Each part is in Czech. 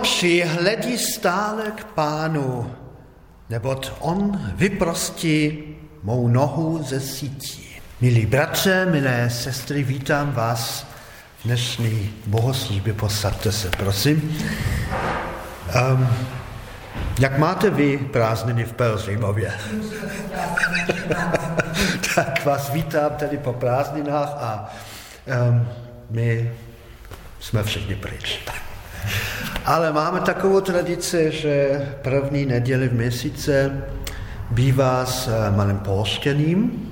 Moje oči hledí stále k pánu, neboť on vyprostí mou nohu ze sítí. Milí bratře, milé sestry, vítám vás v dnešní bohoslužbě. Posadte se, prosím. Um, jak máte vy prázdniny v Pelřimově? tak vás vítám tedy po prázdninách a um, my jsme všichni pryč. Ale máme takovou tradici, že první neděli v měsíce bývá s eh, malým polštěním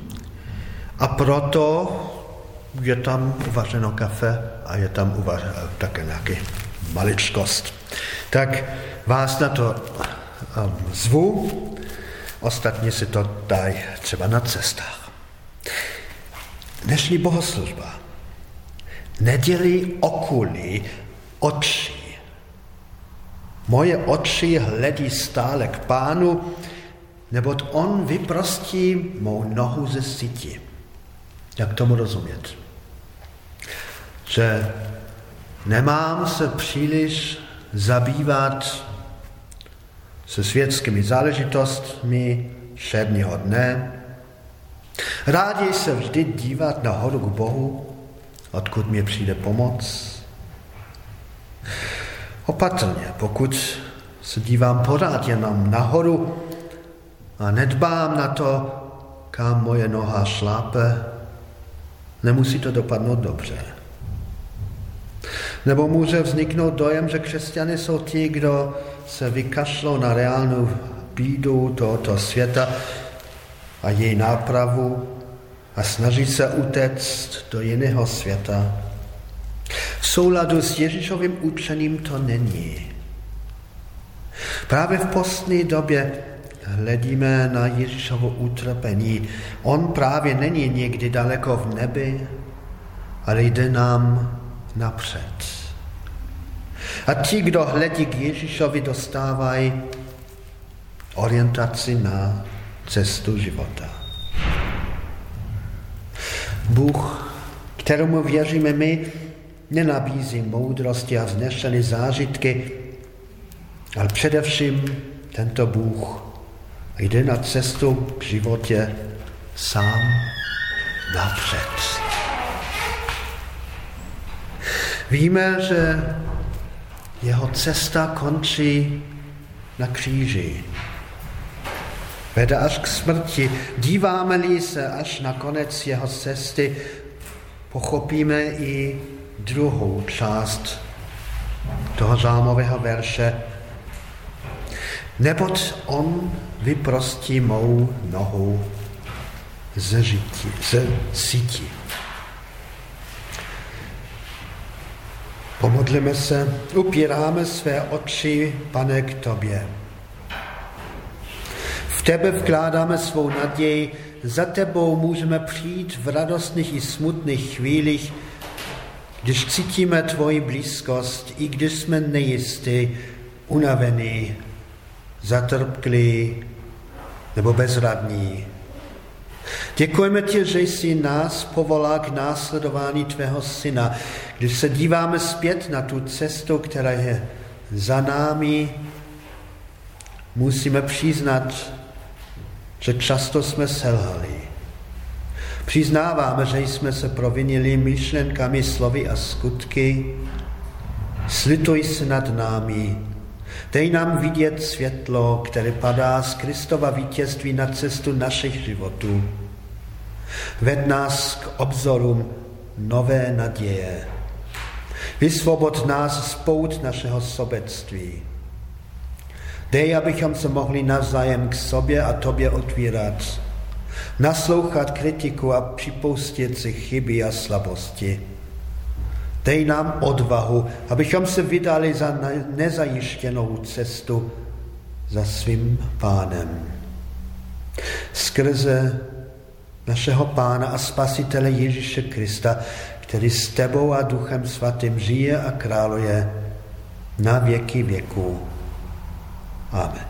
a proto je tam uvařeno kafe a je tam uvařeno také nějaký maličkost. Tak vás na to um, zvu, ostatní si to dají třeba na cestách. Dnešní bohoslužba. Nedělí okulí oči. Moje oči hledí stále k pánu, neboť on vyprostí mou nohu ze sítí. Jak tomu rozumět? Že nemám se příliš zabývat se světskými záležitostmi všedního dne. Rádi se vždy dívat nahoru k Bohu, odkud mi přijde pomoc. Opatrně, pokud se dívám pořád jenom nahoru a nedbám na to, kam moje noha šlápe, nemusí to dopadnout dobře. Nebo může vzniknout dojem, že křesťany jsou ti, kdo se vykašlou na reálnou bídu tohoto světa a její nápravu a snaží se utéct do jiného světa. V souladu s Ježíšovým učením to není. Právě v postní době hledíme na Ježíšovo utrpení. On právě není někdy daleko v nebi, ale jde nám napřed. A ti, kdo hledí k Ježíšovi, dostávají orientaci na cestu života. Bůh, kterému věříme my, nenabízí moudrosti a vznešené zážitky, ale především tento Bůh jde na cestu k životě sám napřed. Víme, že jeho cesta končí na kříži. Vede až k smrti. Díváme-li se až na konec jeho cesty, pochopíme i druhou část toho zámového verše. Neboť on vyprostí mou nohu ze, žití, ze sítí. Pomodlíme se, upíráme své oči, pane, k tobě. V tebe vkládáme svou naději, za tebou můžeme přijít v radostných i smutných chvílích, když cítíme tvoji blízkost, i když jsme nejistí, unavení, zatrpklí nebo bezradní. Děkujeme ti, že jsi nás povolal k následování tvého syna. Když se díváme zpět na tu cestu, která je za námi, musíme přiznat, že často jsme selhali. Přiznáváme, že jsme se provinili myšlenkami, slovy a skutky. Slituj se nad námi. Dej nám vidět světlo, které padá z Kristova vítězství na cestu našich životů. Ved nás k obzorům nové naděje. Vysvobod nás z pout našeho sobectví. Dej, abychom se mohli navzájem k sobě a tobě otvírat, naslouchat kritiku a připustit si chyby a slabosti. Dej nám odvahu, abychom se vydali za nezajištěnou cestu za svým pánem. Skrze našeho Pána a Spasitele Ježíše Krista, který s tebou a Duchem Svatým žije a králuje na věky věků. Amen.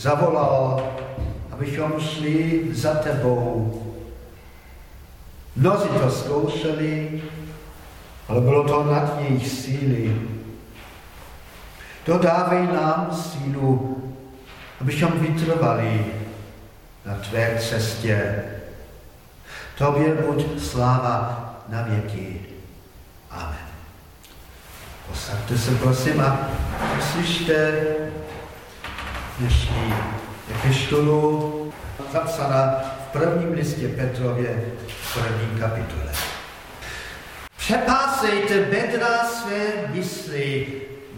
Zavolal, abychom šli za tebou. Mnozí to zkoušeli, ale bylo to nad jejich síly. Dodávej nám sílu, abychom vytrvali na tvé cestě. Tobě buď sláva na věky. Amen. Posaďte se prosím a slyšte dnešní epištolu zapsaná v prvním listě Petrově v prvním kapitole. Přepásejte bedra své mysli,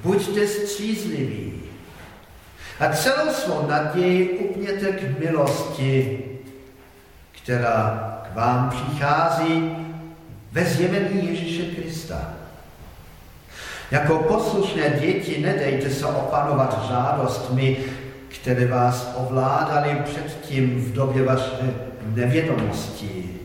buďte střízliví a celou svou naději upněte k milosti, která k vám přichází ve zjevení Ježíše Krista. Jako poslušné děti nedejte se opanovat žádostmi, které vás ovládaly předtím v době vaše nevědomosti.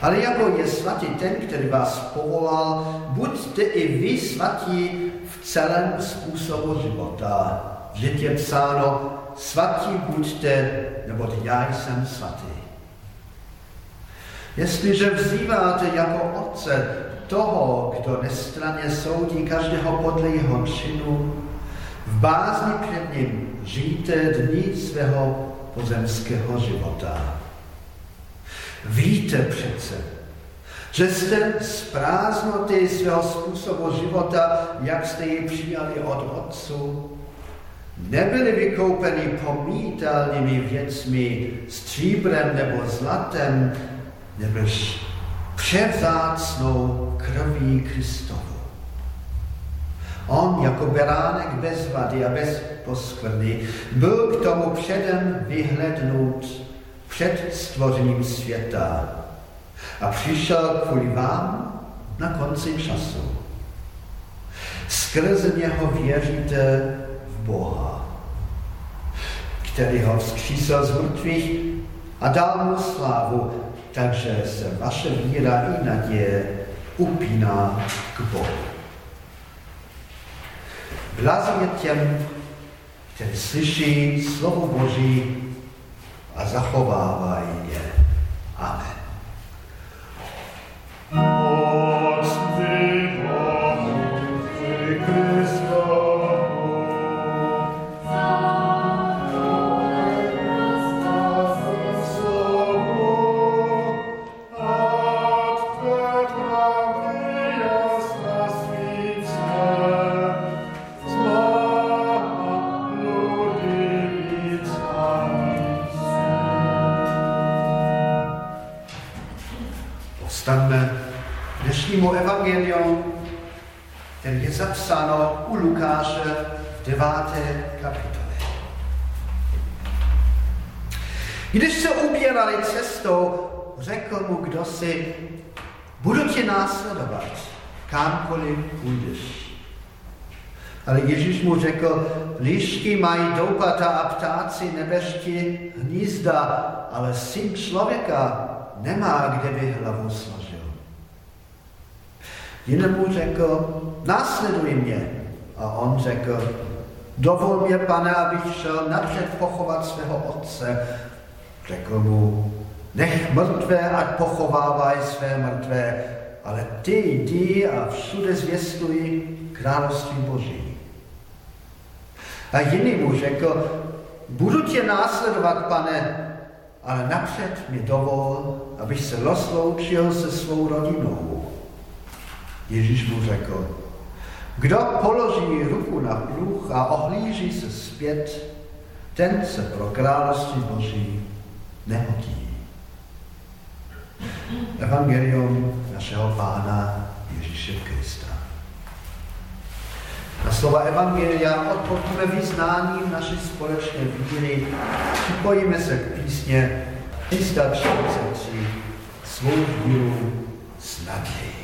Ale jako je svatý ten, který vás povolal, buďte i vy svatí v celém způsobu života. Vždyť je psáno, svatí buďte, neboť já jsem svatý. Jestliže vzýváte jako otce toho, kdo nestraně soudí každého podle jeho činu, v bázni před ním žijte dní svého pozemského života. Víte přece, že jste z prázdnoty svého způsobu života, jak jste ji přijali od Otcu, nebyli vykoupeni pomítelnými věcmi, stříbrem nebo zlatem, nebož převzácnou krví Kristovu. On jako beránek bez vady a bez poskvrny byl k tomu předem vyhlednut před stvořením světa a přišel kvůli vám na konci času. Skrze něho věříte v Boha, který ho vzkřísil z mrtvých a dal mu slávu takže se vaše víra i naděje upíná k Bohu. Blázně těm, kteří slyší slovo Boží a zachovávají je. Amen. Zapsáno u Lukáše v deváté kapitole. Když se ubírali cestou, řekl mu kdo si, budu tě následovat, kamkoliv půjdeš. Ale Ježíš mu řekl, lišky mají doupata a ptáci nebeští hnízda, ale syn člověka nemá, kde by hlavu složil. Jinému řekl, následuj mě. A on řekl, dovol mě, pane, abych šel napřed pochovat svého otce. Řekl mu, nech mrtvé, ať pochovávají své mrtvé, ale ty jdi a všude zvěstuj království Boží. A jiný mu řekl, budu tě následovat, pane, ale napřed mi dovol, abych se rozloučil se svou rodinou. Ježíš mu řekl, kdo položí ruku na pluch a ohlíží se zpět, ten se pro království Boží nehodí. Evangelium našeho Pána Ježíše Krista. Na slova Evangelia odpovíme vyznáním naší společné víry, připojíme se k písně 343 svou víru s nadějí. Milí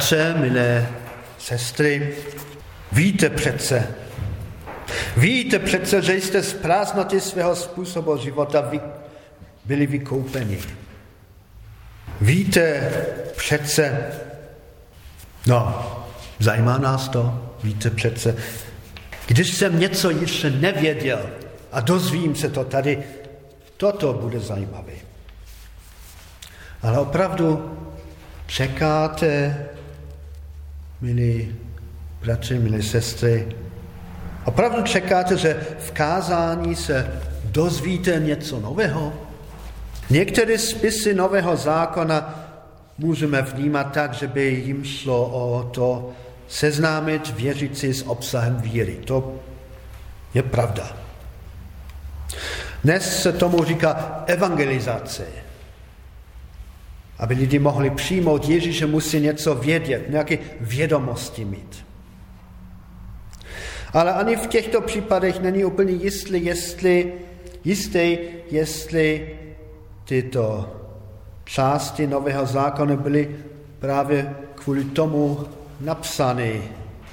bratře, milé sestry, víte přece, víte přece, že jste z prázdnoty svého způsobu života vy, byli vykoupeni. Víte přece, no, zajímá nás to, víte přece, když jsem něco ještě nevěděl a dozvím se to tady, toto bude zajímavé. Ale opravdu čekáte, milí bratři, milí sestry, opravdu čekáte, že v kázání se dozvíte něco nového? Některé spisy Nového zákona můžeme vnímat tak, že by jim šlo o to seznámit věřící s obsahem víry. To je pravda. Dnes se tomu říká evangelizace. Aby lidi mohli přijmout Ježíše, musí něco vědět, nějaké vědomosti mít. Ale ani v těchto případech není úplně jistý, jestli, jistý, jestli tyto části Nového zákona byly právě kvůli tomu napsány,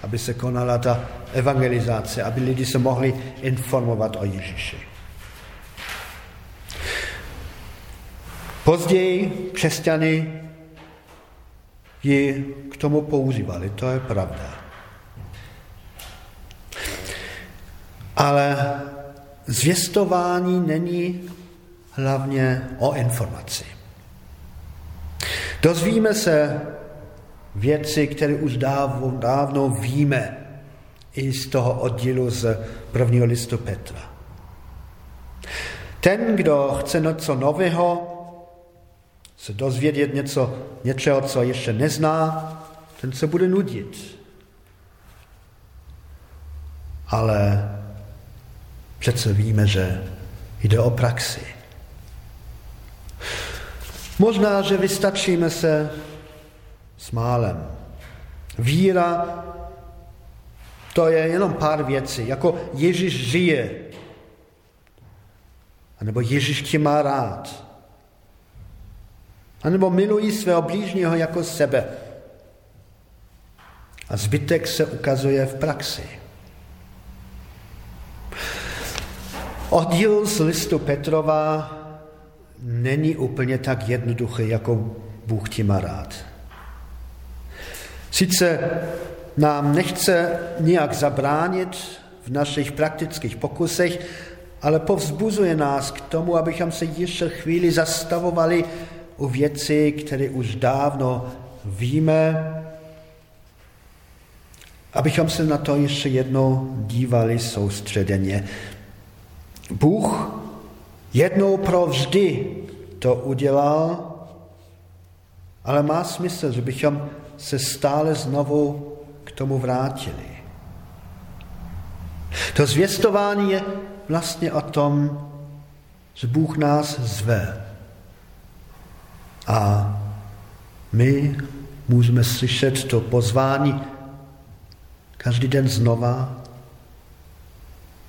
aby se konala ta evangelizace, aby lidi se mohli informovat o Ježíši. Později křesťany ji k tomu používali, to je pravda. Ale zvěstování není hlavně o informaci. Dozvíme se věci, které už dávno, dávno víme i z toho oddílu z prvního listu Petra. Ten, kdo chce něco nového, se dozvědět něco, něčeho, co ještě nezná, ten se bude nudit. Ale přece víme, že jde o praxi. Možná, že vystačíme se s málem. Víra, to je jenom pár věcí, jako Ježíš žije, anebo Ježíš tě má rád, anebo milují svého blížního jako sebe. A zbytek se ukazuje v praxi. Oddíl z listu Petrova není úplně tak jednoduchý, jako Bůh tě má rád. Sice nám nechce nijak zabránit v našich praktických pokusech, ale povzbuzuje nás k tomu, abychom se ještě chvíli zastavovali u věci, které už dávno víme, abychom se na to ještě jednou dívali soustředěně. Bůh jednou pro vždy to udělal, ale má smysl, že bychom se stále znovu k tomu vrátili. To zvěstování je vlastně o tom, že Bůh nás zve. A my můžeme slyšet to pozvání každý den znova,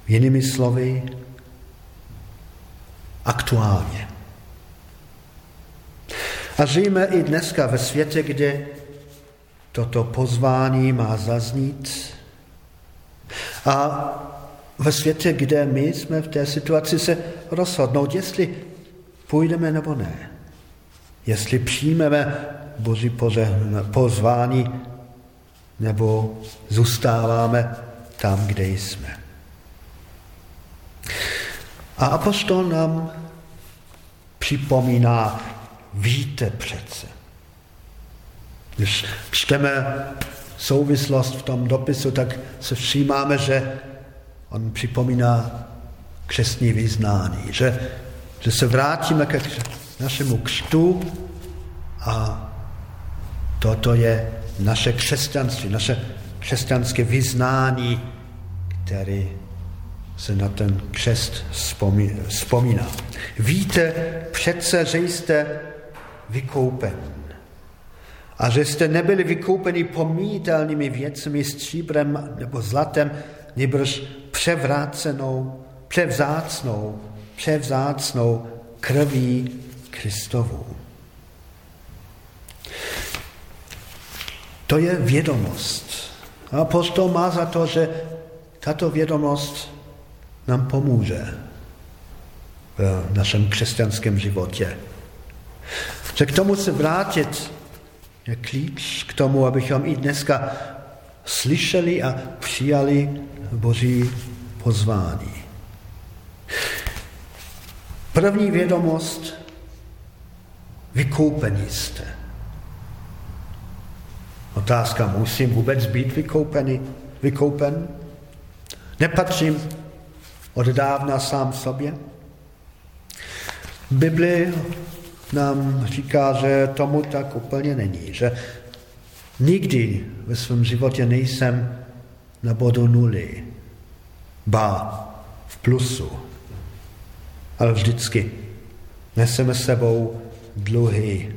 jinými slovy, aktuálně. A žijeme i dneska ve světě, kde toto pozvání má zaznít. A ve světě, kde my jsme v té situaci se rozhodnout, jestli půjdeme nebo ne. Jestli přijmeme Boží pozvání nebo zůstáváme tam, kde jsme. A apostol nám připomíná, víte přece. Když čteme souvislost v tom dopisu, tak se všímáme, že on připomíná křesní vyznání, že, že se vrátíme ke našemu křtu a toto je naše křesťanství, naše křesťanské vyznání, které se na ten křest vzpomíná. Víte přece, že jste vykoupen. A že jste nebyli vykoupeni pomítelnými věcmi, stříbrem nebo zlatem, nebož převrácenou, převzácnou, převzácnou krví Kristovou. To je vědomost. A apostol má za to, že tato vědomost nám pomůže v našem křesťanském životě. Že k tomu se vrátit je klíč k tomu, abychom i dneska slyšeli a přijali Boží pozvání. První vědomost, vykoupení jste. Otázka, musím vůbec být vykoupený, vykoupen? Nepatřím od dávna sám sobě? Bibli nám říká, že tomu tak úplně není, že nikdy ve svém životě nejsem na bodu nuly, ba v plusu, ale vždycky neseme sebou dluhy.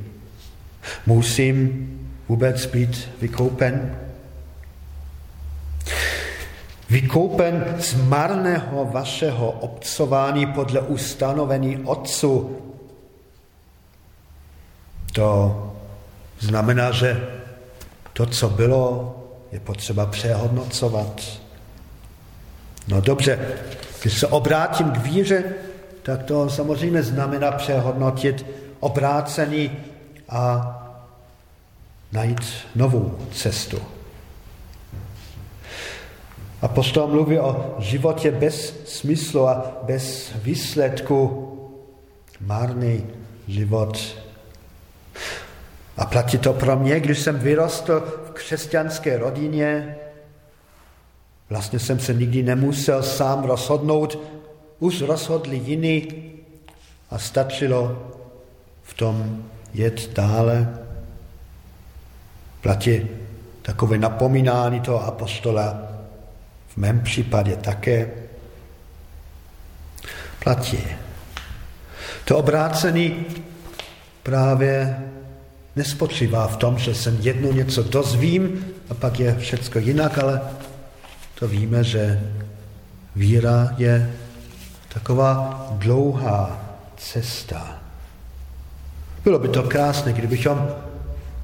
Musím vůbec být vykoupen? Vykoupen z marného vašeho obcování podle ustanovení Otcu. To znamená, že to, co bylo, je potřeba přehodnocovat. No dobře, když se obrátím k víře, tak to samozřejmě znamená přehodnotit obrácený a najít novou cestu. A Apostol mluví o životě bez smyslu a bez výsledku. Marný život. A platí to pro mě, když jsem vyrostl v křesťanské rodině. Vlastně jsem se nikdy nemusel sám rozhodnout, už rozhodli jiní a stačilo v tom jet dále. Platí takové napomínání toho apostola, v mém případě také platí. To obrácený právě nespočívá v tom, že jsem jednou něco dozvím a pak je všecko jinak, ale to víme, že víra je taková dlouhá cesta. Bylo by to krásné, kdybychom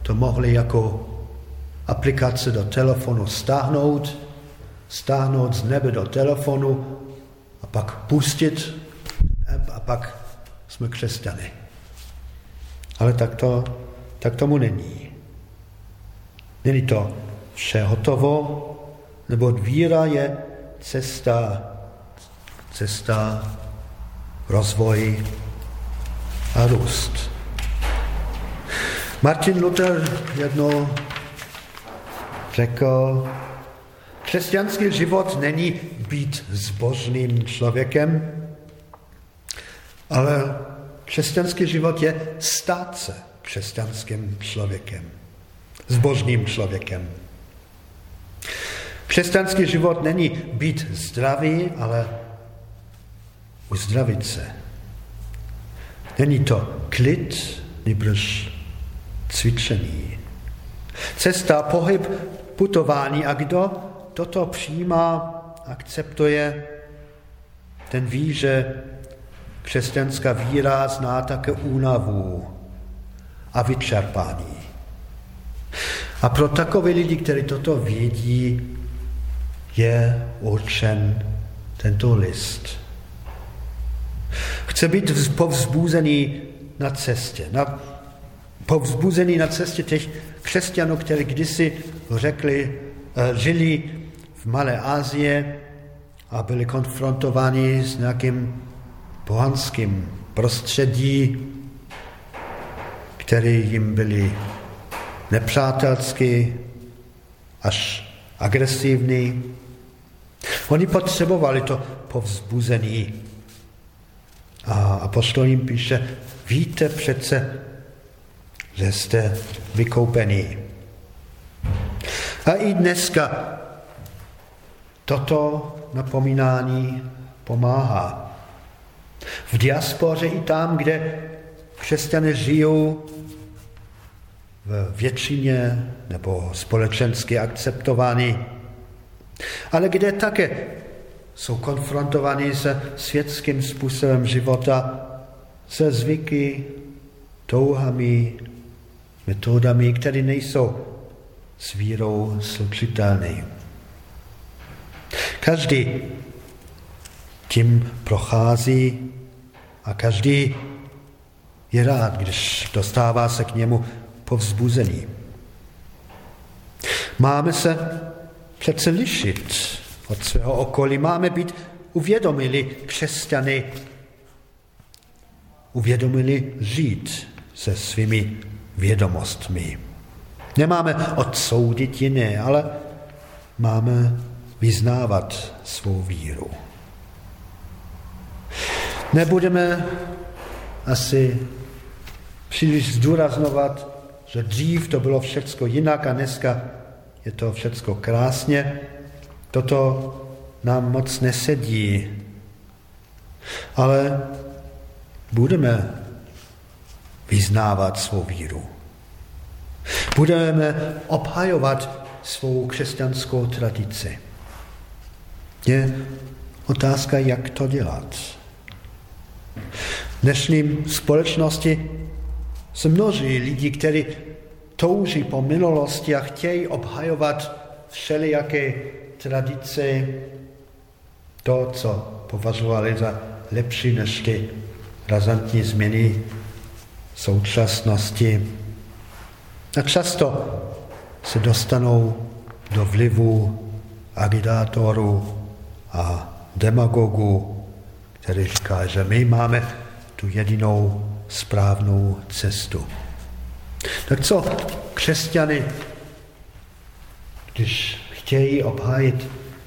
to mohli jako aplikace do telefonu stáhnout, stáhnout z nebe do telefonu a pak pustit a pak jsme křesťany. Ale tak, to, tak tomu není. Není to vše hotovo, nebo víra je cesta, cesta rozvoj a růst. Martin Luther jednou řekl, křesťanský život není být zbožným člověkem, ale křesťanský život je stát se křesťanským člověkem, zbožným člověkem. Křesťanský život není být zdravý, ale uzdravit se. Není to klid, nebož cvičení. Cesta, pohyb, putování a kdo toto přijímá, akceptuje, ten ví, že křesťanská víra zná také únavu a vyčerpání. A pro takové lidi, kteří toto vědí, je určen tento list. Chce být povzbuzený na cestě, na povzbuzený na cestě těch křesťanů, kteří kdysi řekli, eh, žili v Malé Asie a byli konfrontováni s nějakým pohanským prostředí, které jim byly nepřátelské, až agresivní. Oni potřebovali to povzbuzení. A apostol jim píše, víte přece, že jste vykoupení. A i dneska toto napomínání pomáhá. V diaspoře i tam, kde křesťané žijou v většině nebo společensky akceptovaní, ale kde také jsou konfrontováni se světským způsobem života, se zvyky, touhami, metodami, které nejsou s vírou slučitelný. Každý tím prochází a každý je rád, když dostává se k němu povzbuzený. Máme se přece lišit od svého okolí. Máme být uvědomili křesťany, uvědomili žít se svými vědomostmi. Nemáme odsoudit jiné, ale máme vyznávat svou víru. Nebudeme asi příliš zdůraznovat, že dřív to bylo všecko jinak a dneska je to všecko krásně. Toto nám moc nesedí. Ale budeme vyznávat svou víru. Budeme obhajovat svou křesťanskou tradici. Je otázka, jak to dělat. V dnešním společnosti se množí lidi, kteří touží po minulosti a chtějí obhajovat všelijaké tradice, to, co považovali za lepší než ty razantní změny současnosti. A často se dostanou do vlivu agitátorů a demagogů, kteří říkají, že my máme tu jedinou správnou cestu. Tak co křesťany, když chtějí obhájit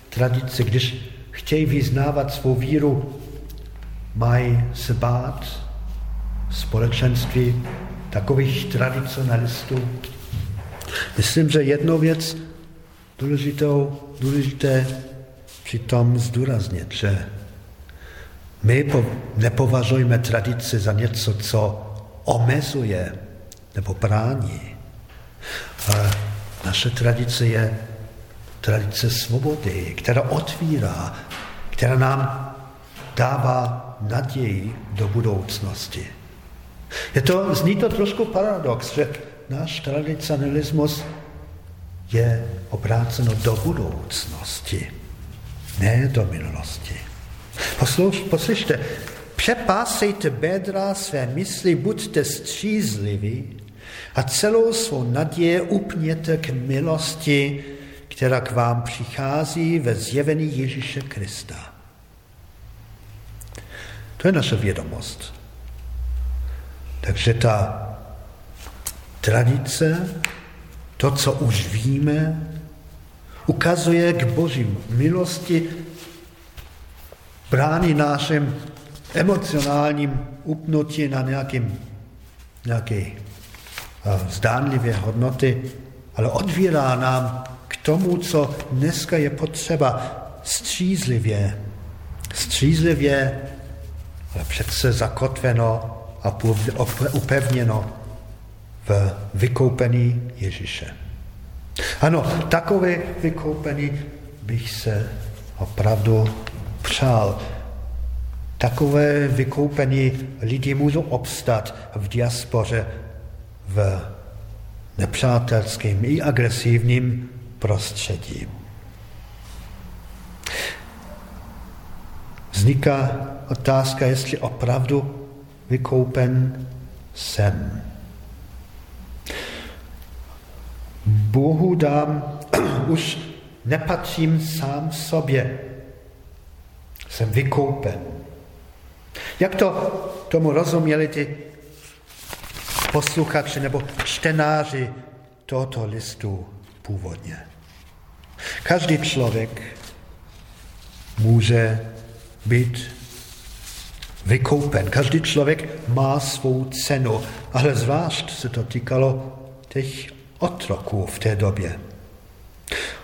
tradici, když chtějí vyznávat svou víru, mají se bát společenství takových tradicionalistů. Myslím, že jednou věc důležitou, důležité přitom zdůraznit, že my nepovažujeme tradici za něco, co omezuje nebo brání. Ale naše tradice je tradice svobody, která otvírá, která nám dává naději do budoucnosti. Je to, zní to trošku paradox, že náš tradicionalismus je obráceno do budoucnosti, ne do minulosti. Posluš, poslyšte, přepásejte bedra své mysli, buďte střízliví a celou svou naděje upněte k milosti, která k vám přichází ve zjevení Ježíše Krista. To je naše vědomost. Takže ta tradice, to, co už víme, ukazuje k božím milosti, brání našem emocionálním upnutí na nějakým, nějaké zdánlivé hodnoty, ale odvírá nám k tomu, co dneska je potřeba střízlivě, střízlivě, ale přece zakotveno a upevněno v vykoupení Ježíše. Ano, takové vykoupení bych se opravdu přál. Takové vykoupení lidi můžou obstat v diaspoře v nepřátelském i agresivním prostředí. Vzniká otázka, jestli opravdu vykoupen jsem. Bohu dám, už nepatřím sám sobě. Jsem vykoupen. Jak to tomu rozuměli ty posluchači nebo čtenáři tohoto listu původně? Každý člověk může být vykoupen. Každý člověk má svou cenu, ale zvlášť se to týkalo těch otroků v té době.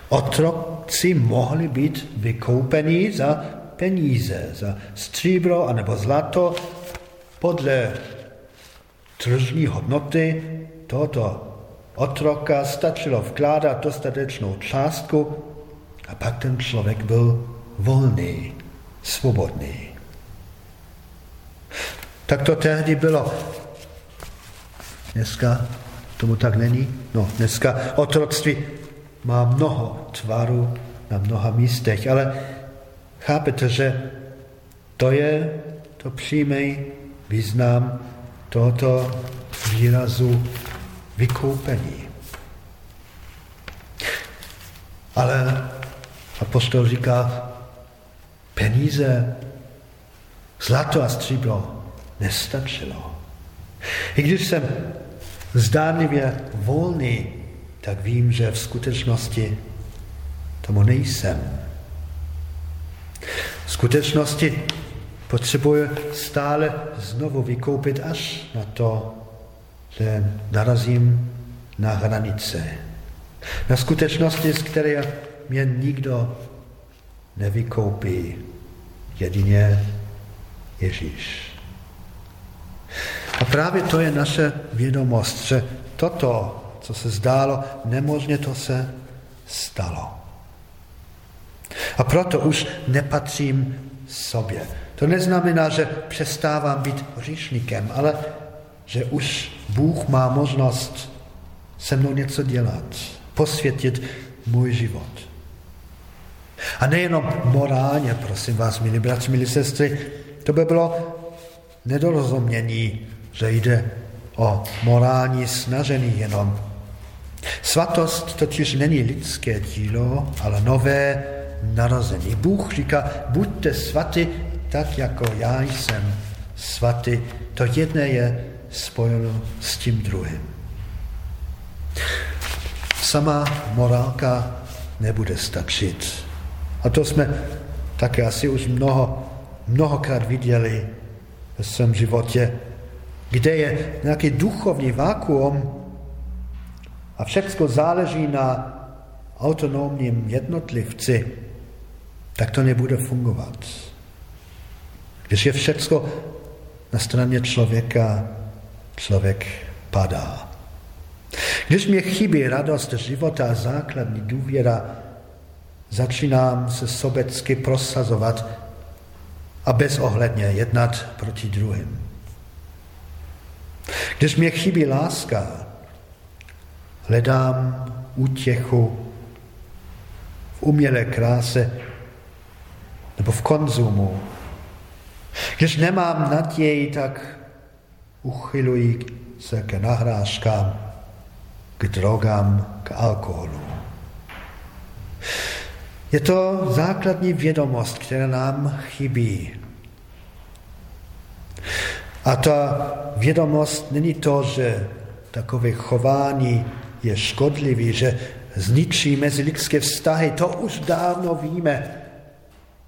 Otroci mohli být vykoupeni za peníze, za stříbro anebo zlato podle tržní hodnoty tohoto otroka stačilo vkládat dostatečnou částku a pak ten člověk byl volný, svobodný. Tak to tehdy bylo. Dneska tomu tak není? No, dneska otroctví má mnoho tvarů na mnoha místech, ale chápete, že to je to přímý význam tohoto výrazu vykoupení. Ale apostol říká, peníze, zlato a stříbro nestačilo. I když jsem zdánlivě volný, tak vím, že v skutečnosti tomu nejsem. V skutečnosti potřebuji stále znovu vykoupit až na to, že narazím na hranice. Na skutečnosti, z které mě nikdo nevykoupí, jedině Ježíš. A právě to je naše vědomost, že toto, co se zdálo nemožně, to se stalo. A proto už nepatřím sobě. To neznamená, že přestávám být hříšníkem, ale že už Bůh má možnost se mnou něco dělat, posvětit můj život. A nejenom morálně, prosím vás, milí bratři, milí sestry, to by bylo nedorozumění, že jde o morální snažení jenom. Svatost totiž není lidské dílo, ale nové narození. Bůh říká, buďte svatý, tak jako já jsem svatý. To jedné je spojeno s tím druhým. Sama morálka nebude stačit. A to jsme také asi už mnoho, mnohokrát viděli ve svém životě, kde je nějaký duchovní vákuum a všechno záleží na autonomním jednotlivci, tak to nebude fungovat. Když je všechno na straně člověka, člověk padá. Když mě chybí radost života a základní důvěra, začínám se sobecky prosazovat a bezohledně jednat proti druhým. Když mě chybí láska, hledám útěchu v umělé kráse nebo v konzumu. Když nemám naději, tak uchyluji se k nahrážkám, k drogám, k alkoholu. Je to základní vědomost, která nám chybí. A ta vědomost není to, že takové chování je škodlivý, že zničí mezilidské vztahy. To už dávno víme.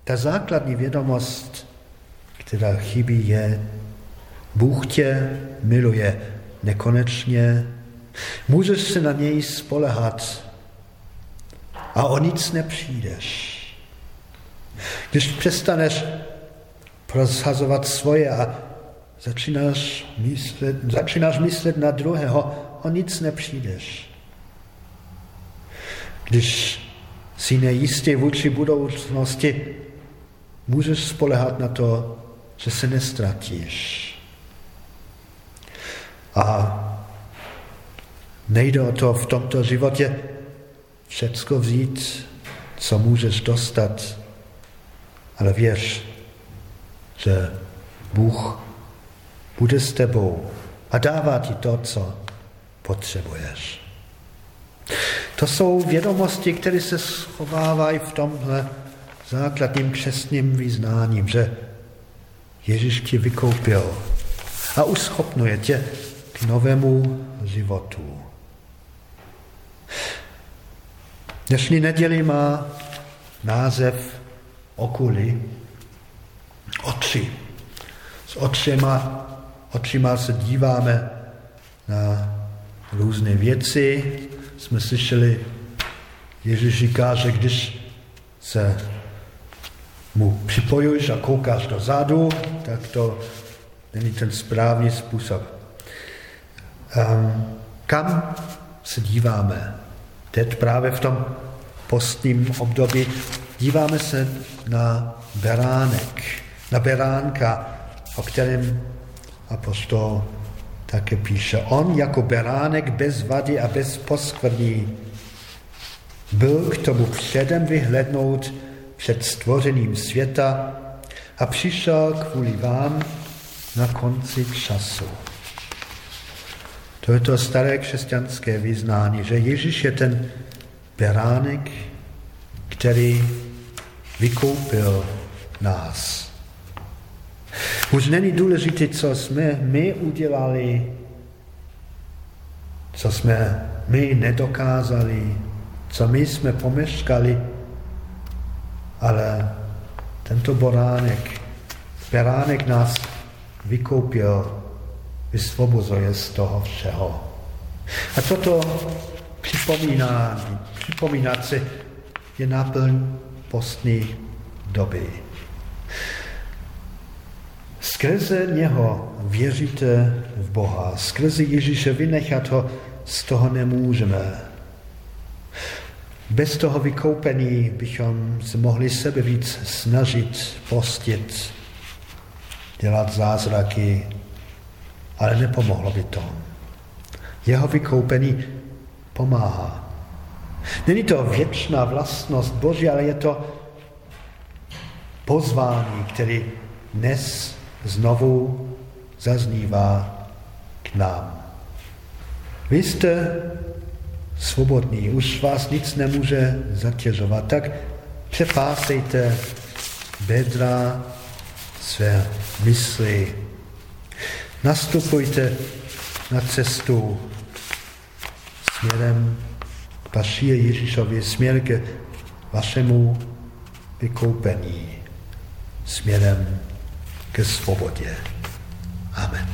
Ta základní vědomost, která chybí, je, Bůh tě miluje nekonečně, můžeš se na něj spolehat a o nic nepřijdeš. Když přestaneš prosazovat svoje a začínáš myslet, začínáš myslet na druhého, o nic nepřijdeš. Když si nejistý vůči budoucnosti, můžeš spolehat na to, že se nestratíš. A nejde o to v tomto životě všecko vzít, co můžeš dostat, ale věř, že Bůh bude s tebou a dává ti to, co potřebuješ. To jsou vědomosti, které se schovávají v tomhle základním křesním vyznáním, že Ježíš tě vykoupil a uschopnuje tě k novému životu. Dnešní neděli má název okuly, oči. S očima, očima se díváme na různé věci. Jsme slyšeli, Ježíš říká, že když se mu připojuješ a koukáš dozadu, tak to není ten správný způsob. Um, kam se díváme? Teď právě v tom postním období díváme se na beránek, na beránka, o kterém apostol také píše, on jako beránek bez vady a bez poskvrní byl k tomu předem vyhlednout před stvořením světa a přišel kvůli vám na konci času. To je to staré křesťanské vyznání, že Ježíš je ten beránek, který vykoupil nás. Už není důležité, co jsme my udělali, co jsme my nedokázali, co my jsme pomeškali, ale tento boránek, beránek nás vykoupil, vysvobozuje z toho všeho. A toto připomíná, připomínat si je náplň postní doby. Skrze něho věříte v Boha. Skrze Ježíše vynechat ho z toho nemůžeme. Bez toho vykoupení bychom se mohli sebe víc snažit, postit, dělat zázraky, ale nepomohlo by to. Jeho vykoupení pomáhá. Není to věčná vlastnost Boží, ale je to pozvání, který dnes znovu zaznívá k nám. Vy jste svobodní, už vás nic nemůže zatěžovat, tak přepásejte bedra své mysli. Nastupujte na cestu směrem Pašie Ježíšově, směr k vašemu vykoupení, směrem ke svobodě. Amen.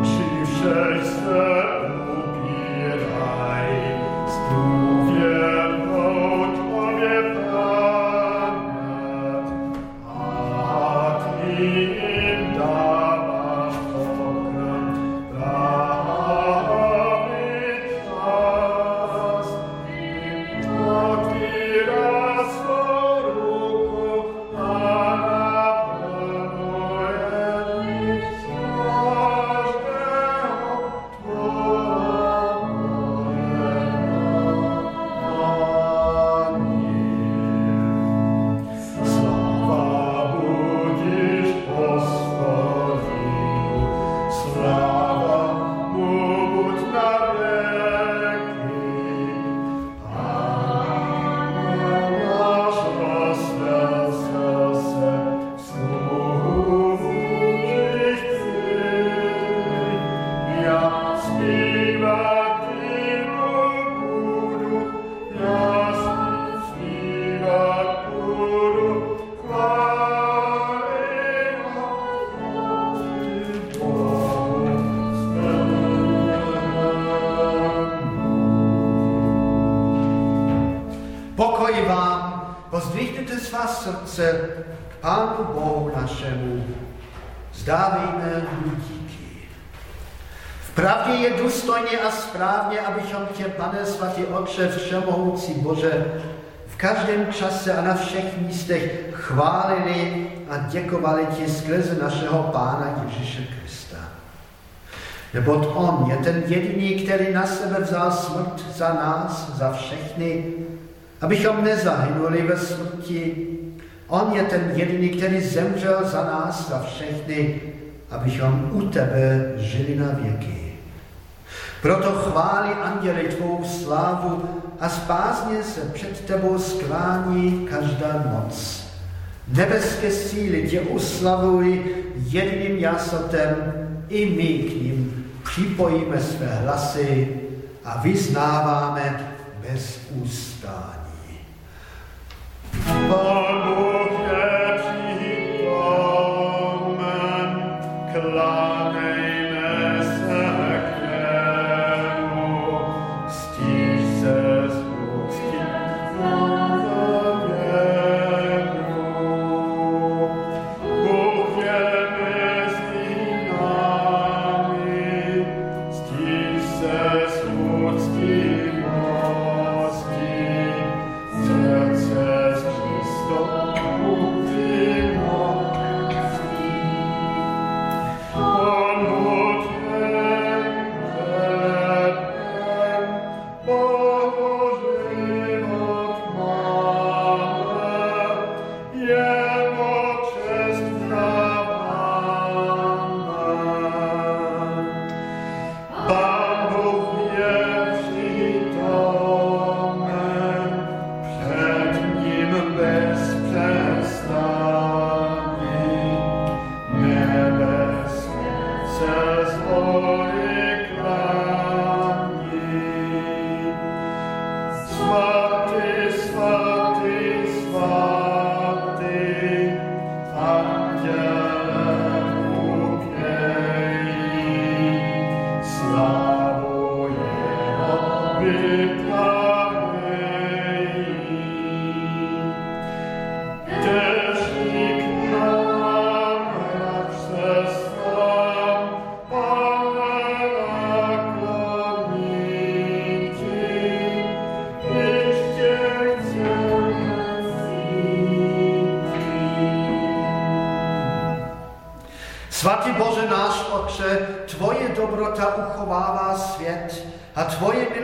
Oči Otče Všemohoucí Bože, v každém čase a na všech místech chválili a děkovali ti skrze našeho Pána Ježíše Krista. Neboť On je ten jediný, který na sebe vzal smrt za nás, za všechny, abychom nezahynuli ve smrti. On je ten jediný, který zemřel za nás, za všechny, abychom u tebe žili na věky. Proto chválí anděli tvou slávu a spázně se před tebou sklání každá noc. Nebeské síly tě uslavují jedným jasotem, i my k ním připojíme své hlasy a vyznáváme bez ústání. Pán Bůh je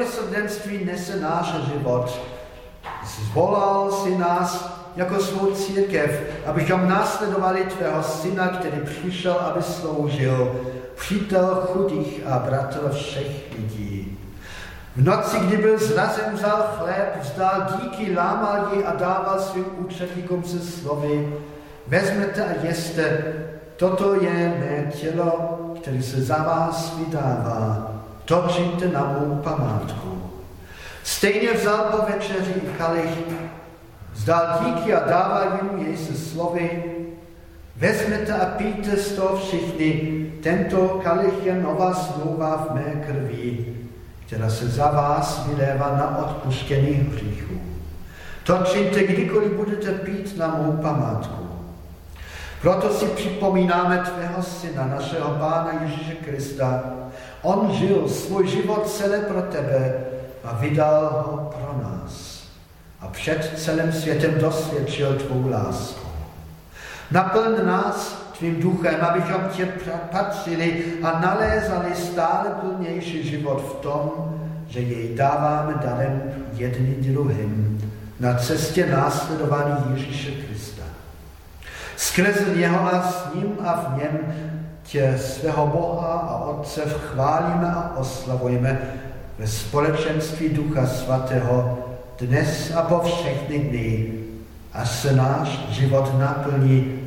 milosrdenství nese náš život. Zvolal si nás jako svou církev, abychom následovali tvého syna, který přišel, aby sloužil, přítel chudých a bratr všech lidí. V noci, kdy byl zrazen, vzal chléb, vzdal díky, lámal ji a dával svým účetníkům se slovy, vezmete a jeste, toto je mé tělo, které se za vás vydává to na mou památku. Stejně vzal po večeři i kalich, vzdal díky a dával jim jej se slovy, vezmete a píte z toho všichni, tento kalich je nová smlouva v mé krvi, která se za vás vylévá na odpuštění hříchů. To čiňte, kdykoliv budete pít na mou památku. Proto si připomínáme tvého syna, našeho Pána Ježíše Krista, On žil svůj život celé pro tebe a vydal ho pro nás. A před celým světem dosvědčil tvou lásku. Naplň nás tvým duchem, abychom tě patřili a nalézali stále plnější život v tom, že jej dáváme darem jedním druhým na cestě následování Ježíše Krista. Skrze něho a s ním a v něm tě svého Boha a Otce chválíme a oslavujeme ve společenství Ducha Svatého dnes a po všechny dny, a se náš život naplní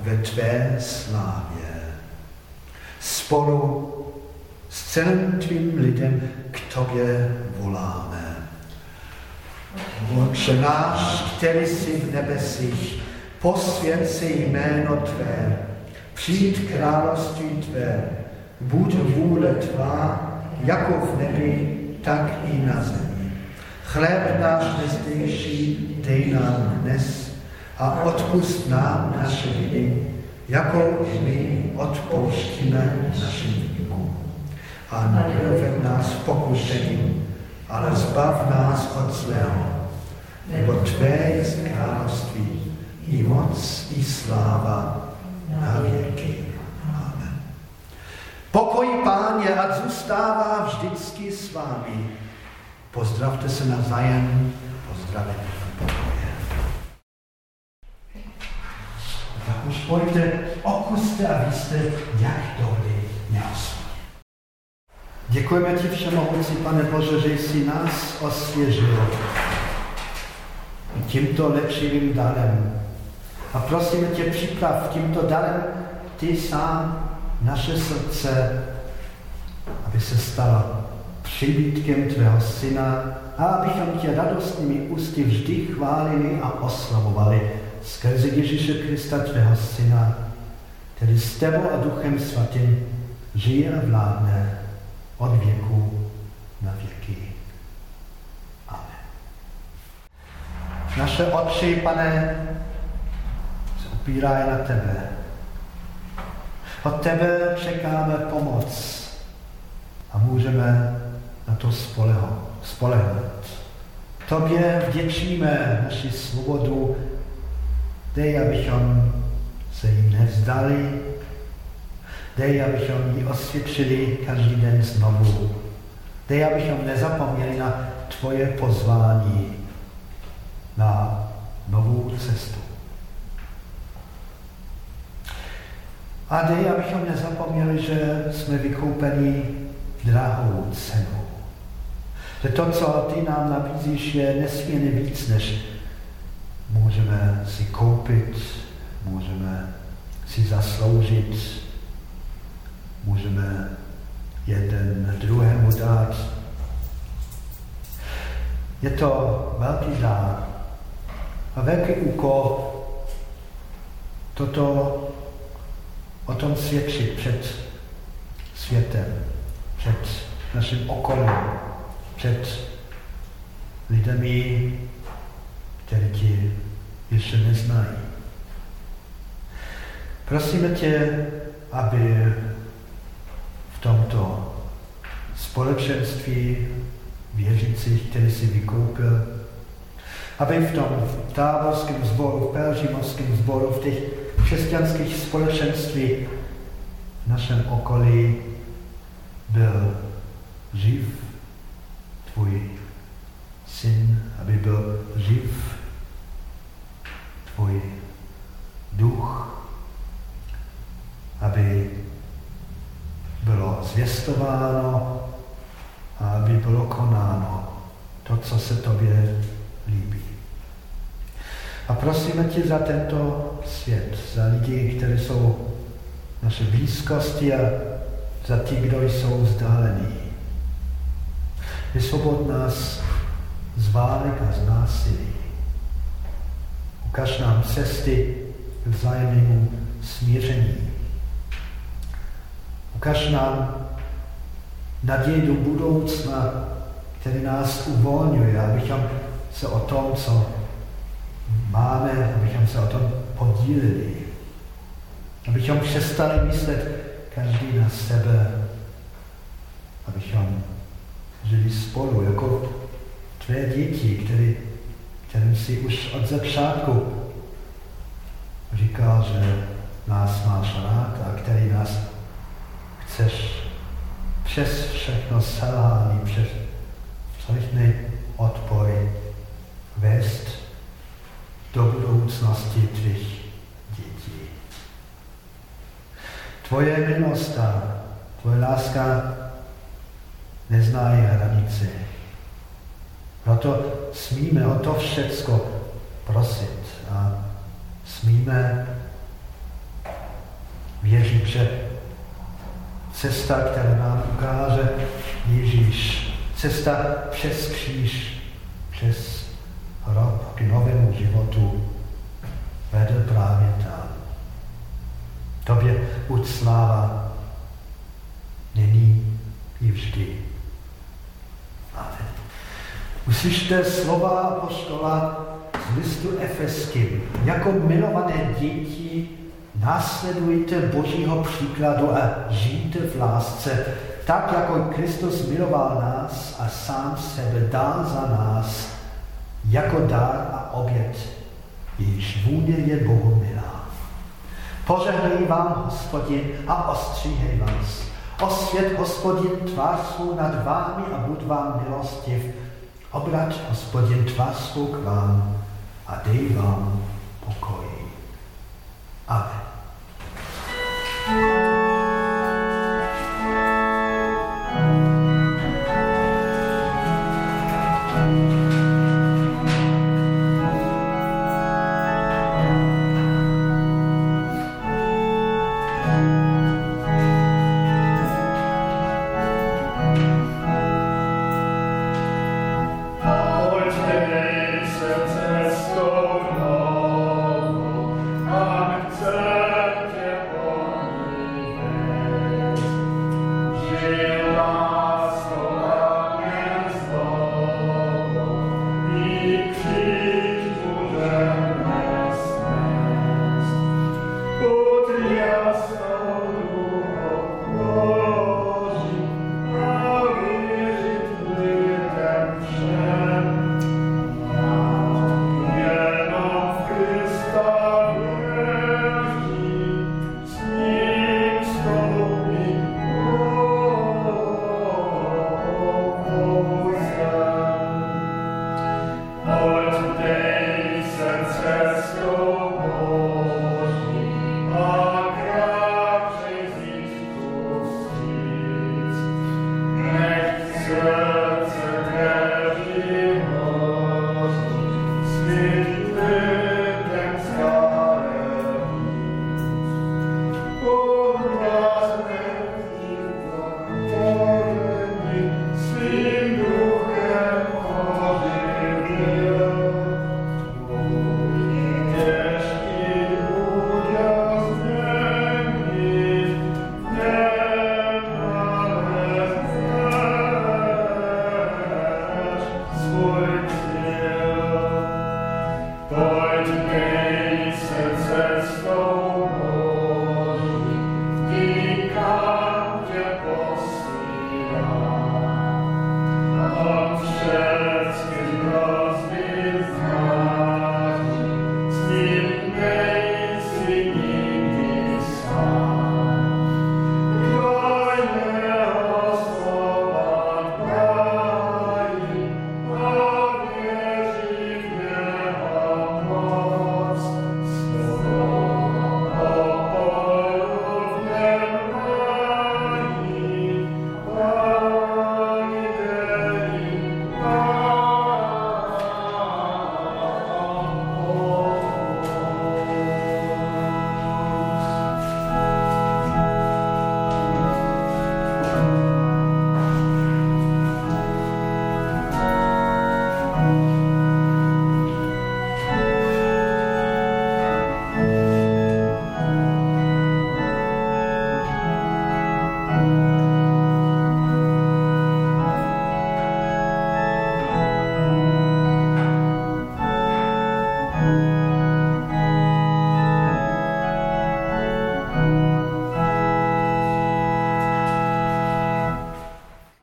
ve tvé slávě. Spolu s celým tvým lidem k tobě voláme. Otče náš, který jsi v nebesích, posvěd si jméno Tvé, přijít království Tvé, buď vůle Tvá, jako v nebi, tak i na zemi. Chléb náš nezdejší dej nám dnes a odpust nám naše viny, jako my odpouštíme našim vinům. A neuved nás pokušením, ale zbav nás od zlého, nebo Tvé je království, i moc, i sláva na věky. Amen. Pokoj páně, ať zůstává vždycky s vámi. Pozdravte se navzájem, pozdravení pokoje. Tak už pojďte, okuste a vy jste, jak dobrý měl Děkujeme ti všemohoucí, pane Bože, že jsi nás osvěžil tímto léčivým darem, a prosíme tě, připrav tímto darem ty sám naše srdce, aby se stala přibítkem tvého syna a abychom tě radostnými ústy vždy chválili a oslavovali skrze Ježíše Krista, tvého syna, který s tebou a duchem svatým žije a vládne od věku na věky. Amen. Naše oči, pane, opírá na tebe. Od tebe čekáme pomoc a můžeme na to spolehnout. Tobě vděčíme naši svobodu, dej, abychom se jim nevzdali, dej, abychom ji osvědčili každý den znovu. Dej, abychom nezapomněli na tvoje pozvání na novou cestu. A dej, abychom nezapomněli, že jsme vykoupeni drahou cenou. Že to, co ty nám nabízíš, je nesmírně víc, než můžeme si koupit, můžeme si zasloužit, můžeme jeden druhému dát. Je to velký dár a velký úkol toto o tom svědčit před světem, před naším okolím, před lidmi, kteří tě ještě neznají. Prosíme tě, aby v tomto společenství věřících, který si vykoupil, aby v tom táborském sboru, v pelžimovském sboru, v těch křesťanských společenství v našem okolí byl živ tvůj syn, aby byl živ tvůj duch, aby bylo zvěstováno a aby bylo konáno to, co se tobě líbí. A prosíme tě za tento svět, za lidi, kteří jsou naše blízkosti a za ty, kdo jsou vzdálení. Vysvobod nás z válek a z násilí. Ukaž nám cesty k vzájemnému smíření. Ukaž nám naději do budoucna, který nás uvolňuje, abychom se o tom, co máme, abychom se o tom podíleli. Abychom přestali myslet každý na sebe, abychom žili spolu, jako tvé děti, který, kterým si už od začátku říkal, že nás máš rád a který nás chceš přes všechno selhání, přes všechny odpory vést do budoucnosti tvých dětí. Tvoje milost a tvoje láska neznají hranice. Proto smíme o to všecko prosit a smíme věřit, že cesta, která nám ukáže Ježíš, cesta přes kříž, přes hrob k novému životu, vede právě tam. Tobě buď sláva nyní i vždy. Amen. Uslyšte slova apostola z listu Efeským. Jako milované děti následujte Božího příkladu a žijte v lásce, tak jako Kristus miloval nás a sám sebe dal za nás jako dar a oběd, jejíž vůně je Bohu milá. Požehnej vám, hospodin, a ostříhej vás. Osvět, hospodin, tvář svou nad vámi a buď vám milostiv. Obrať, hospodin, tvář svou k vám a dej vám pokoj. Amen.